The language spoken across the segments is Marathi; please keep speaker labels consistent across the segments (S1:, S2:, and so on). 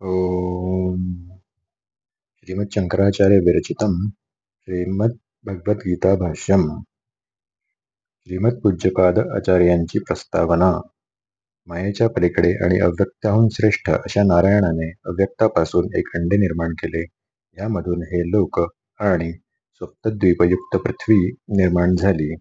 S1: ओम श्रीमच्छंकराचार्य विरचितम श्रीमद्भगवद्गीता भाष्यम श्रीमत्पूज्यपाद आचार्यांची प्रस्तावना. मायेच्या पलीकडे आणि अव्यक्ताहून श्रेष्ठ अशा नारायणाने अव्यक्तापासून एक अंडे निर्माण केले. यामधून हे लोक आणि स्वप्तद्वीपयुक्त पृथ्वी निर्माण झाली.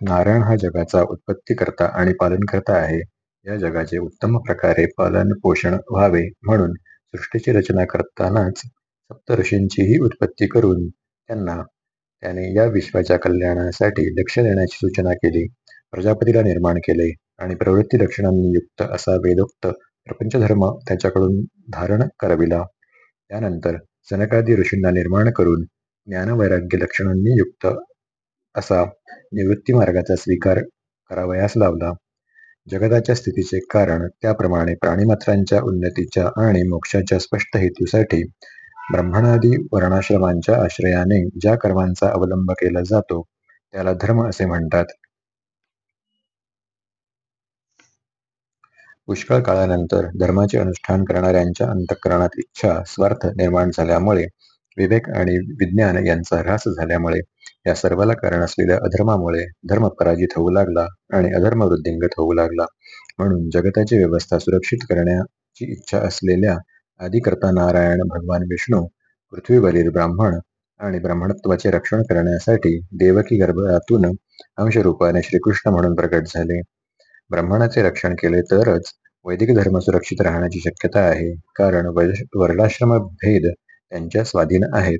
S1: नारायण हा जगाचा उत्पत्तीकर्ता आणि पालनकर्ता आहे. या जगाचे उत्तम प्रकारे पालन पोषण व्हावे म्हणून सृष्टीची रचना करतानाच सप्तऋषींचीही उत्पत्ती करून त्यांना त्याने या विश्वाच्या कल्याणासाठी लक्ष देण्याची सूचना केली प्रजापतीला निर्माण केले आणि प्रवृत्ती लक्षणांनी युक्त असा वेदोक्त प्रपंचधर्म त्याच्याकडून धारण करविला. त्यानंतर जनकादी ऋषींना निर्माण करून ज्ञानवैराग्य लक्षणांनी युक्त असा निवृत्ती मार्गाचा स्वीकार करावयास लावला. जगताच्या स्थितीचे कारण त्याप्रमाणे प्राणीमात्रांच्या उन्नतीच्या आणि मोक्षाच्या स्पष्ट हेतूसाठी ब्रह्मणादी वर्णाश्रमांच्या आश्रयाने ज्या कर्मांचा अवलंब केला जातो त्याला धर्म असे म्हणतात. पुष्कळ काळानंतर धर्माचे अनुष्ठान करणाऱ्यांच्या अंतःकरणात इच्छा स्वार्थ निर्माण झाल्यामुळे विवेक आणि विज्ञान यांचा ह्रास झाल्यामुळे या सर्वाला कारण असलेल्या अधर्मामुळे धर्म पराजित होऊ लागला आणि अधर्म वृद्धिंगत होऊ लागला. म्हणून जगताची व्यवस्था सुरक्षित करण्याची इच्छा असलेल्या आदिकर्ता नारायण भगवान विष्णू पृथ्वीवरील ब्राह्मण आणि ब्राह्मणत्वाचे रक्षण करण्यासाठी देवकी गर्भातून अंशरूपाने श्रीकृष्ण म्हणून प्रकट झाले. ब्राह्मणाचे रक्षण केले तरच वैदिक धर्म सुरक्षित राहण्याची शक्यता आहे. कारण वर्णाश्रम भेद त्यांच्या स्वाधीन आहेत.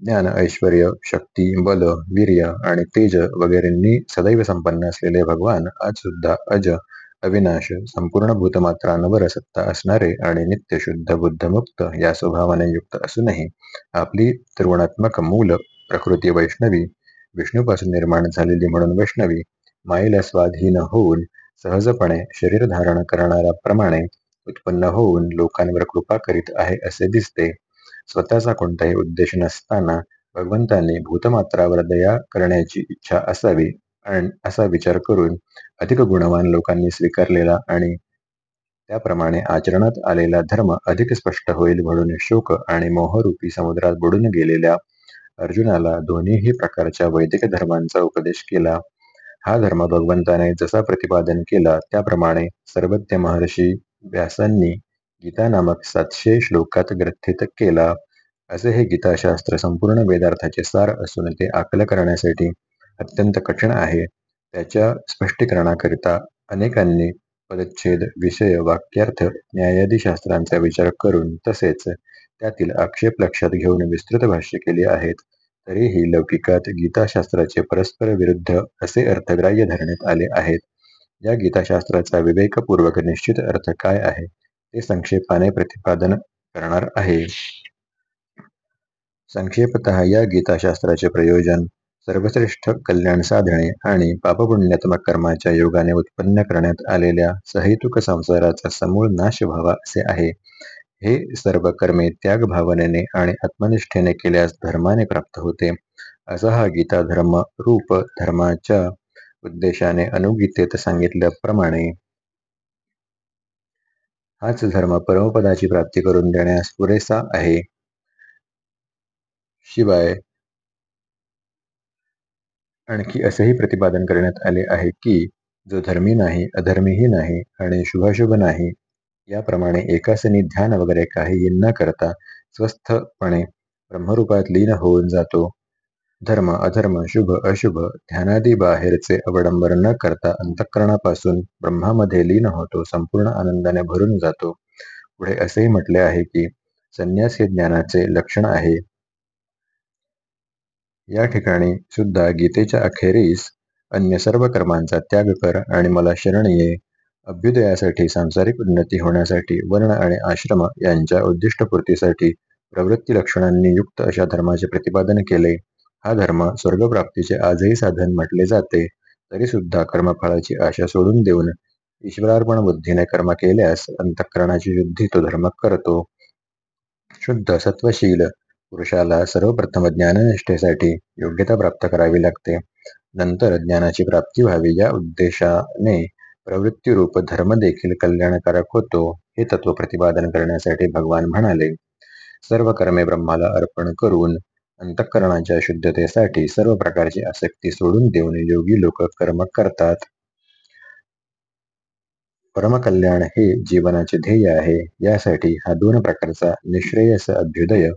S1: ज्ञान ऐश्वर शक्ती बल वीर्य आणि तेज वगैरेंनी सदैव संपन्न असलेले भगवान आज सुद्धा अज अविनाश संपूर्ण भूतमात्रांवर सत्ता असणारे आणि नित्य शुद्ध बुद्धमुक्त या स्वभावाने युक्त असूनही आपली त्रिगुणात्मक मूल प्रकृती वैष्णवी विष्णूपासून निर्माण झालेली म्हणून वैष्णवी माईला स्वाधीन होऊन सहजपणे शरीर धारण करणाऱ्याप्रमाणे उत्पन्न होऊन लोकांवर कृपा करीत आहे असे दिसते. स्वतःचा कोणताही उद्देश नसताना भगवंतांनी भूतमात्रावर दया करण्याची इच्छा असावी असा विचार करून अधिक गुणवान लोकांनी स्वीकारलेला आणि त्याप्रमाणे आचरणात आलेला धर्म अधिक स्पष्ट होईल म्हणून शोक आणि मोहरूपी समुद्रात बुडून गेलेल्या अर्जुनाला दोन्हीही प्रकारच्या वैदिक धर्मांचा उपदेश केला. हा धर्म भगवंताने जसा प्रतिपादन केला त्याप्रमाणे सर्वज्ञ महर्षी व्यासांनी गीता नामक सातशे श्लोकात ग्रथित केला. असे हे गीताशास्त्र संपूर्ण वेदार्थाचे सार असून ते आकल करण्यासाठी अत्यंत कठीण आहे. त्याच्या स्पष्टीकरणाकरिता अनेकांनी पदच्छेद विषय वाक्यार्थ न्यायाधीशास्त्रांचा विचार करून तसेच त्यातील आक्षेप लक्षात घेऊन विस्तृत भाष्य केले आहेत. तरीही लौकिकात गीताशास्त्राचे परस्पर विरुद्ध असे अर्थग्राह्य धरण्यात आले आहेत. या गीताशास्त्राचा विवेकपूर्वक निश्चित अर्थ काय आहे? ते संक्षेपाने प्रतिपादन करणार आहे. संक्षेपत या गीताशास्त्राचे प्रयोजन सर्वश्रेष्ठ कल्याण साधणे आणि पापपुण्यात्मक कर्माच्या योगाने उत्पन्न करण्यात आलेल्या सहेतुक संसाराचा समूळ नाश व्हावा असे आहे. हे सर्व कर्मे त्याग भावनेने आणि आत्मनिष्ठेने केल्यास धर्माने प्राप्त होते. असा हा गीता धर्म रूप धर्माच्या उद्देशाने अनुगीतेत सांगितल्याप्रमाणे हाच धर्म परमपदाची प्राप्ती करून देण्यास पुरेसा आहे. शिवाय आणखी असेही प्रतिपादन करण्यात आले आहे की जो धर्मी नाही अधर्मीही नाही आणि शुभाशुभ नाही याप्रमाणे एकासनी ध्यान वगैरे काहीही न करता स्वस्थपणे ब्रह्मरूपात लीन होऊन जातो. धर्म अधर्म शुभ अशुभ ध्यानादी बाहेरचे अवडंबर न करता अंतःकरणापासून ब्रह्मामध्ये लीन होतो संपूर्ण आनंदाने भरून जातो. पुढे असेही म्हटले आहे की संन्यास हे ज्ञानाचे लक्षण आहे. या ठिकाणी सुद्धा गीतेच्या अखेरीस अन्य सर्व कर्मांचा त्याग कर आणि मला शरण ये. अभ्युदयासाठी सांसारिक उन्नती होण्यासाठी वर्ण आणि आश्रम यांच्या उद्दिष्टपूर्तीसाठी प्रवृत्ती लक्षणांनी युक्त अशा धर्माचे प्रतिपादन केले. हा धर्म स्वर्गप्राप्तीचे आजही साधन म्हटले जाते. तरी सुद्धा कर्मफळाची आशा सोडून देऊन ईश्वरार्पण बुद्धीने कर्म केल्यास अंतःकरणाची शुद्धी तो धर्म करतो. शुद्ध सत्वशील पुरुषाला सर्वप्रथम ज्ञाननिष्ठेसाठी योग्यता प्राप्त करावी लागते. नंतर ज्ञानाची प्राप्ती व्हावी या उद्देशाने प्रवृत्तीरूप धर्म देखील कल्याणकारक होतो हे तत्व प्रतिपादन करण्यासाठी भगवान म्हणाले. सर्व कर्मे ब्रह्माला अर्पण करून अंतःकरणाच्या शुद्धतेसाठी सर्व प्रकारची आसक्ती सोडून देऊन योगी लोक कर्म करतात. परमकल्याण हे जीवनाचे ध्येय आहे. यासाठी हा दोन प्रकारचा निश्रेयस अभ्युदय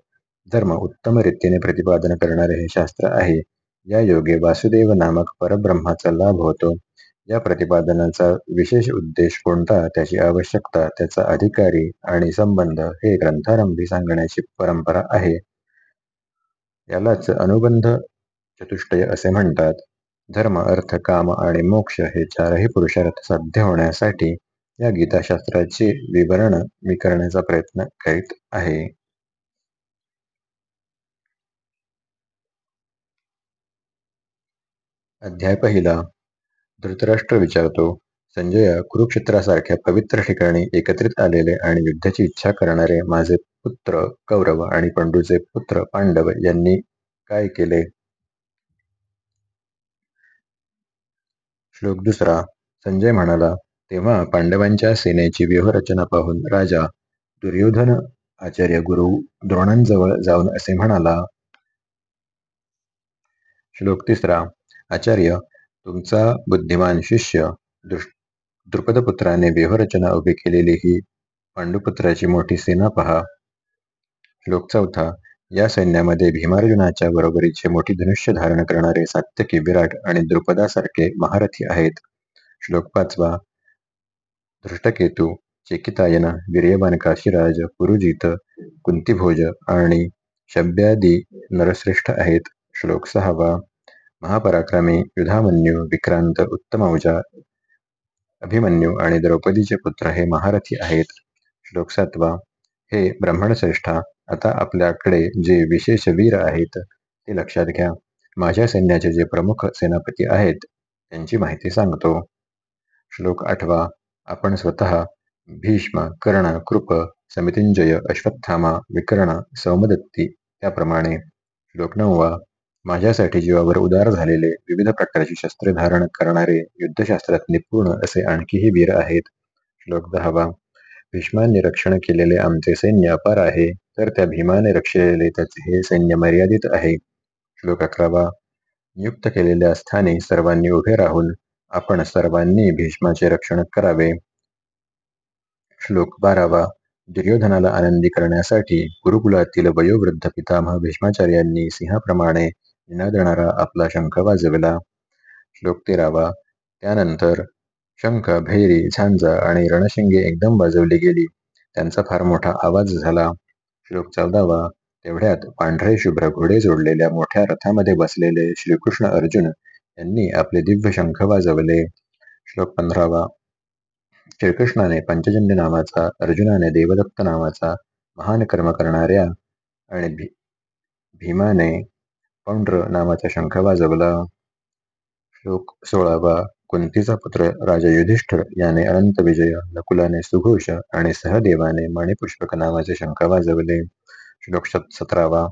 S1: धर्म उत्तम रीतीने प्रतिपादन करणारे हे शास्त्र आहे. या योगे वासुदेव नामक परब्रह्माचा लाभ होतो. या प्रतिपादनाचा विशेष उद्देश कोणता? त्याची आवश्यकता त्याचा अधिकारी आणि संबंध हे ग्रंथारंभी सांगण्याची परंपरा आहे. यालाच अनुबंध चतुष्टय असे म्हणतात. धर्म अर्थ काम आणि मोक्ष हे चारही पुरुषार्थ साध्य होण्यासाठी या गीताशास्त्राचे विवरण मी करण्याचा प्रयत्न करीत आहे. अध्याय पहिला. धृतराष्ट्र विचारतो संजय कुरुक्षेत्रासारख्या पवित्र ठिकाणी एकत्रित आलेले आणि युद्धाची इच्छा करणारे माझे पुत्र कौरव आणि पंडूचे पुत्र पांडव यांनी काय केले? श्लोक दुसरा. संजय म्हणाला तेव्हा पांडवांच्या सेनेची व्यूहरचना पाहून राजा दुर्योधन आचार्य गुरु द्रोणांजवळ जाऊन असे म्हणाला श्लोक तिसरा. आचार्य तुमचा बुद्धिमान शिष्य द्रुपदपुत्राने व्यूहरचना उभी केलेली ही पांडुपुत्राची मोठी सेना पहा. श्लोक चौथा या सैन्यामध्ये भीमार्जुनाच्या बरोबरीचे मोठी धनुष्य धारण करणारे सात्यकी विराट आणि द्रुपदासारखे महारथी आहेत. श्लोक पाचवा धृष्टकेतू चेकितायना वीर्यवान काशीराज पुरुजित कुंतीभोज आणि शब्यादी नरश्रेष्ठ आहेत. श्लोक सहावा महापराक्रमी युधामन्यू विक्रांत उत्तमौजा अभिमन्यू आणि द्रौपदीचे पुत्र हे महारथी आहेत. श्लोक सातवा हे ब्राह्मणश्रेष्ठा आता आपल्याकडे जे विशेष वीर आहेत ते लक्षात घ्या. माझ्या सैन्याचे जे प्रमुख सेनापती आहेत त्यांची माहिती सांगतो. श्लोक आठवा आपण स्वतः भीष्म कर्ण कृप समितिंजय अश्वत्थामा विकर्ण सौमदत्ती त्याप्रमाणे. श्लोक नववा माझ्यासाठी जीवावर उदार झालेले विविध प्रकारची शस्त्रे धारण करणारे युद्धशास्त्रात निपुण असे आणखीही वीर आहेत. श्लोक दहावा भीष्माने रक्षण केलेले आमचे सैन्य अपार आहे तर त्या भीमाने रक्षलेले त्याचे हे सैन्य मर्यादित आहे. श्लोक अकरावा. नियुक्त केलेल्या स्थानी सर्वांनी उभे राहून आपण सर्वांनी भीष्माचे रक्षण करावे. श्लोक बारावा. दुर्योधनाला आनंदी करण्यासाठी गुरुकुलातील वयोवृद्ध पितामह भीष्माचार्यांनी सिंहाप्रमाणे निनादणारा आपला शंख वाजवला. श्लोक तेरावा. त्यानंतर शंख भैरी झांज आणि रणशिंगे एकदम वाजवली गेली. त्यांचा फार मोठा आवाज झाला. श्लोक चौदावा तेवढ्यात पांढरे शुभ्र घोडे जोडलेल्या मोठ्या रथामध्ये बसलेले श्रीकृष्ण अर्जुन यांनी आपले दिव्य शंख वाजवले. श्लोक पंधरावा श्रीकृष्णाने पंचजन्य नावाचा अर्जुनाने देवदत्त नावाचा महान कर्म करणाऱ्या आणि भी भीमाने पौंड्र नावाचा शंख वाजवला. श्लोक सोळावा कुंतीचा पुत्र राजा युधिष्ठर याने अनंत विजय नकुलाने सुघोष आणि सहदेवाने मणिपुष्पक नावाचे शंका वाजवले. श्लोक सतरावा.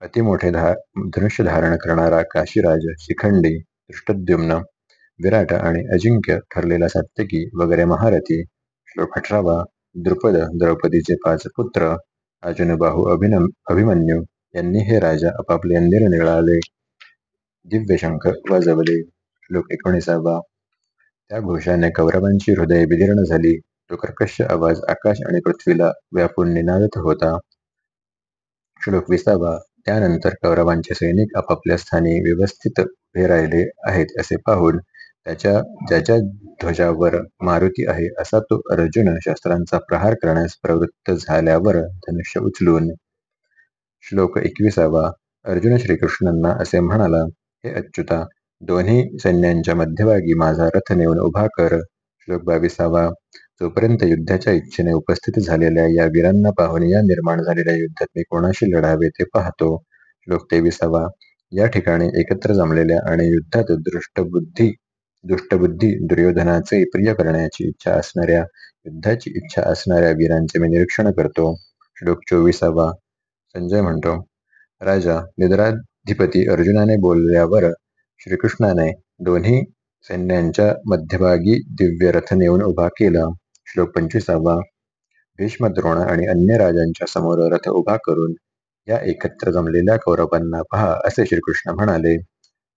S1: अतिमोठे धा धनुष्य धारण करणारा काशीराज शिखंडी दृष्टद्युम्न विराट आणि अजिंक्य ठरलेला सात्यकी वगैरे महारथी. श्लोक अठरावा. द्रुपद द्रौपदीचे पाच पुत्र अजनबाहू अभिनम अभिमन्यू यांनी हे राजा आपापले निरनिळाले दिव्य शंख वाजवले. श्लोक एकोणीसावा. त्या घोषाने कौरवांची हृदय विदीर्ण झाली. तो कर्कश आवाज आकाश आणि पृथ्वीला व्यापून निनादत होता. श्लोक विसावा. त्यानंतर कौरवांचे सैनिक आपापल्या स्थानी व्यवस्थित उभे राहिले आहेत असे पाहून त्याच्या ज्याच्या ध्वजावर मारुती आहे असा तो अर्जुन शस्त्रांचा प्रहार करण्यास प्रवृत्त झाल्यावर धनुष्य उचलून श्लोक एकविसावा. अर्जुन श्रीकृष्णांना असे म्हणाला हे अच्युता दोन्ही सैन्यांच्या मध्यभागी माझा रथ नेऊन उभा कर. श्लोक बावीसावा. जोपर्यंत युद्धाच्या इच्छेने उपस्थित झालेल्या या वीरांना पाहून या निर्माण झालेल्या युद्धात मी कोणाशी लढावे ते पाहतो. श्लोक तेविसावा. या ठिकाणी एकत्र जमलेल्या आणि युद्धात दृष्टबुद्धी दुष्टबुद्धी दुर्योधनाचे प्रिय करण्याची इच्छा असणाऱ्या युद्धाची इच्छा असणाऱ्या वीरांचे मी निरीक्षण करतो. श्लोक चोवीसावा. संजय म्हणतो राजा निद्राधिपती अर्जुनाने बोलल्यावर श्रीकृष्णाने दोन्ही सैन्यांच्या मध्यभागी दिव्य रथ नेऊन उभा केला. श्लोक पंचवीसावा भीष्म द्रोण आणि अन्य राजांच्या समोर रथ उभा करून या एकत्र जमलेल्या कौरवांना पहा असे श्रीकृष्ण म्हणाले.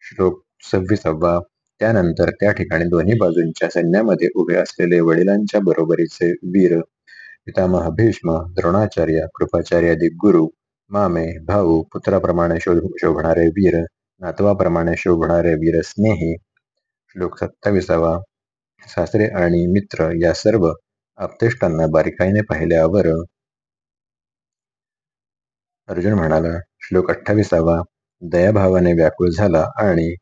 S1: श्लोक सव्वीसावा त्यानंतर त्या ठिकाणी दोन्ही बाजूंच्या सैन्यामध्ये उभे असलेले वडिलांच्या बरोबरीचे वीर पितामह भीष्म द्रोणाचार्य कृपाचार्य गुरु मामे भाऊ पुत्राप्रमाणे शोभणारे वीर नातवाप्रमाणे शोभणारे वीरस्नेही श्लोक सत्ताविसावा सासरे आणि मित्र या सर्व आपतेष्टांना बारीकाईने पाहिल्यावर अर्जुन म्हणाला श्लोक अठ्ठावीसावा दयाभावाने व्याकुळ झाला आणि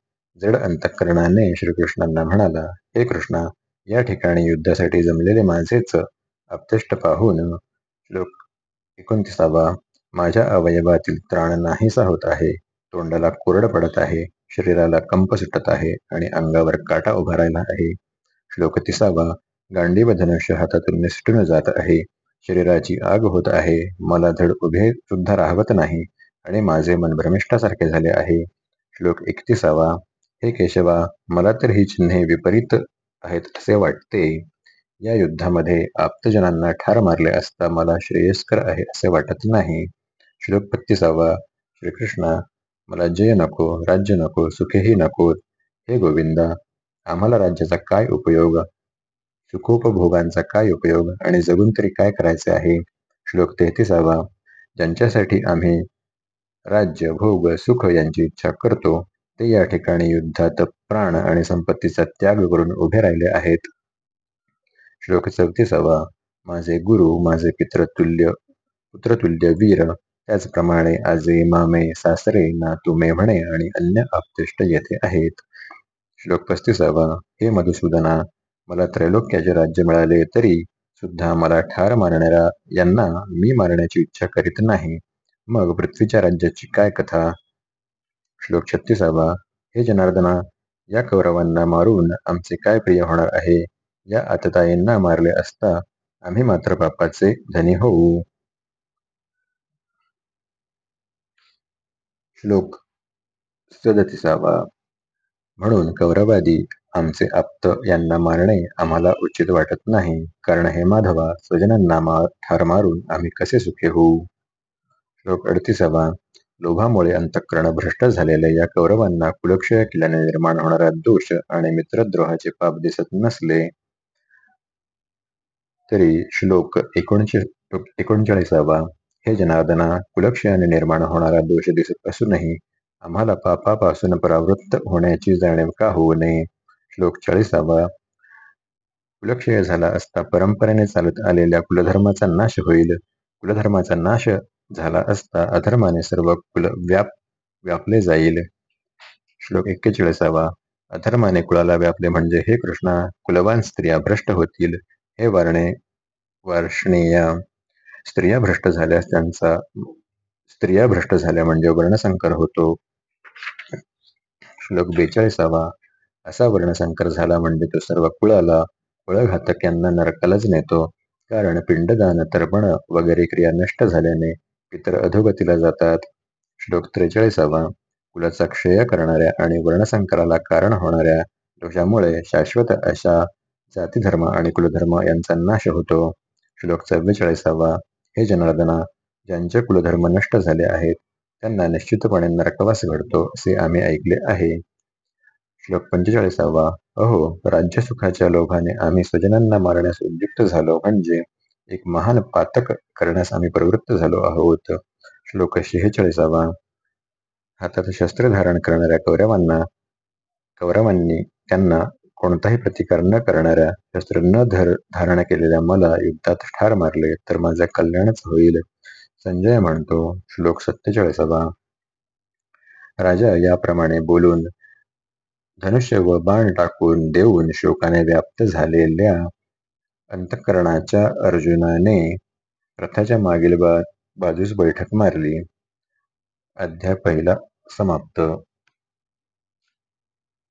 S1: जड अंतःकरणाने श्रीकृष्णांना म्हणाला हे कृष्णा या ठिकाणी युद्धासाठी जमलेले माझेच आपतेष्ट पाहून श्लोक एकोणतीसावा माझ्या अवयवातील त्राण नाहीसा होत आहे. तोंडाला कोरड पडत आहे शरीराला कंप सुटत आहे आणि अंगावर काटा उभा राहिला आहे. श्लोक तिसावा गांडीव धनुष्य हातातून निसटून जात आहे. शरीराची आग होत आहे मला धड उभे सुद्धा राहवत नाही आणि माझे मन भ्रमिष्ठासारखे झाले आहे. श्लोक एकतीसावा हे केशवा मला तर ही चिन्हे विपरीत आहेत असे वाटते. या युद्धामध्ये आप्तजनांना ठार मारले असता मला श्रेयस्कर आहे असे वाटत नाही. श्लोक पत्तीसावा श्रीकृष्णा मला जय नको राज्य नको सुखेही नको. हे गोविंदा आम्हाला राज्याचा काय उपयोग? सुखोपभोगांचा काय उपयोग? आणि जगून तरी काय करायचे आहे? श्लोक तेहतीसावा. ज्यांच्यासाठी आम्ही राज्य भोग सुख यांची इच्छा करतो ते या ठिकाणी युद्धात प्राण आणि संपत्तीचा त्याग करून उभे राहिले आहेत. श्लोक चौतीसावा. माझे गुरु माझे पित्रतुल्य पुत्रतुल्य वीर त्याचप्रमाणे आजे मामे सासरे नातू मेव्हणे आणि अन्य आपतिष्ट येथे आहेत. श्लोक पस्तीसावा. हे मधुसूदना मला त्रैलोक्याचे राज्य मिळाले तरी सुद्धा मला ठार मारणाऱ्या यांना मी मारण्याची इच्छा करीत नाही. मग पृथ्वीच्या राज्याची काय कथा? श्लोक छत्तीसावा. हे जनार्दना या कौरवांना मारून आमचे काय प्रिय होणार आहे? या आतताईंना मारले असता आम्ही मात्र पापाचे धनी होऊ. श्लोक सदतीसावा. म्हणून कौरवादी आमचे आप्त यांना मारणे आम्हाला उचित वाटत नाही. कारण हे माधवा स्वजनांना ठार मारून आम्ही कसे सुखी होऊ? श्लोक अडतीसावा. लोभामुळे अंतःकरण भ्रष्ट झालेल्या या कौरवांना कुलक्षय केल्याने निर्माण होणारा दोष आणि मित्रद्रोहाचे पाप दिसत नसले तरी श्लोक एकोणचाळीसावा. हे जनार्दना कुलक्षयाने निर्माण होणारा दोष दिसत असूनही आम्हाला पापापासून परावृत्त होण्याची जाणीव का होऊ नये? श्लोक चाळीसावा. कुलक्षय झाला असता परंपरेने चालत आलेल्या कुलधर्माचा नाश होईल. कुलधर्माचा नाश झाला असता अधर्माने सर्व कुल व्याप व्यापले जाईल. श्लोक एक्केचाळीसावा. अधर्माने कुळाला व्यापले म्हणजे हे कृष्णा कुलवान स्त्रिया भ्रष्ट होतील. हे वर्णे वर्षणीय. स्त्रिया भ्रष्ट झाल्यास त्यांचा स्त्रिया भ्रष्ट झाल्या म्हणजे वर्णसंकर होतो. श्लोक बेचाळीसावा. असा वर्णसंकर झाला म्हणजे तो सर्व कुळाला कुळघातक यांना नरकालाच नेतो. कारण पिंडदान तर्पण वगैरे क्रिया नष्ट झाल्याने पितर अधोगतीला जातात. श्लोक त्रेचाळीसावा. कुलाचा क्षय करणाऱ्या आणि वर्णसंकराला कारण होणाऱ्या दोषामुळे शाश्वत अशा जातीधर्म आणि कुलधर्म यांचा नाश होतो. श्लोक चव्वेचाळीसावा. हे जनार्दना ज्यांचे कुलधर्म नष्ट झाले आहेत त्यांना निश्चितपणे नरकवास घडतो असे आम्ही ऐकले आहे. श्लोक पंचेचाळीसावा अहो राज्यसुखाच्या लोभाने आम्ही स्वजनांना मारण्यास उद्युक्त झालो म्हणजे एक महान पातक करण्यास आम्ही प्रवृत्त झालो आहोत. श्लोक शेहेचाळीसावा हातात शस्त्र धारण करणाऱ्या कौरवांना कौरवांनी त्यांना कोणताही प्रतिकार न करणाऱ्या शस्त्र न धर धारण केलेल्या मला युद्धात ठार मारले तर माझे कल्याणच होईल. संजय म्हणतो श्लोक सत्तेचाळीसावा राजा याप्रमाणे बोलून धनुष्य व बाण टाकून देऊन शोकाने व्याप्त झालेल्या अंतकरणाच्या अर्जुनाने रथाच्या मागील बा बाजूस बैठक मारली. अध्याय पहिला समाप्त.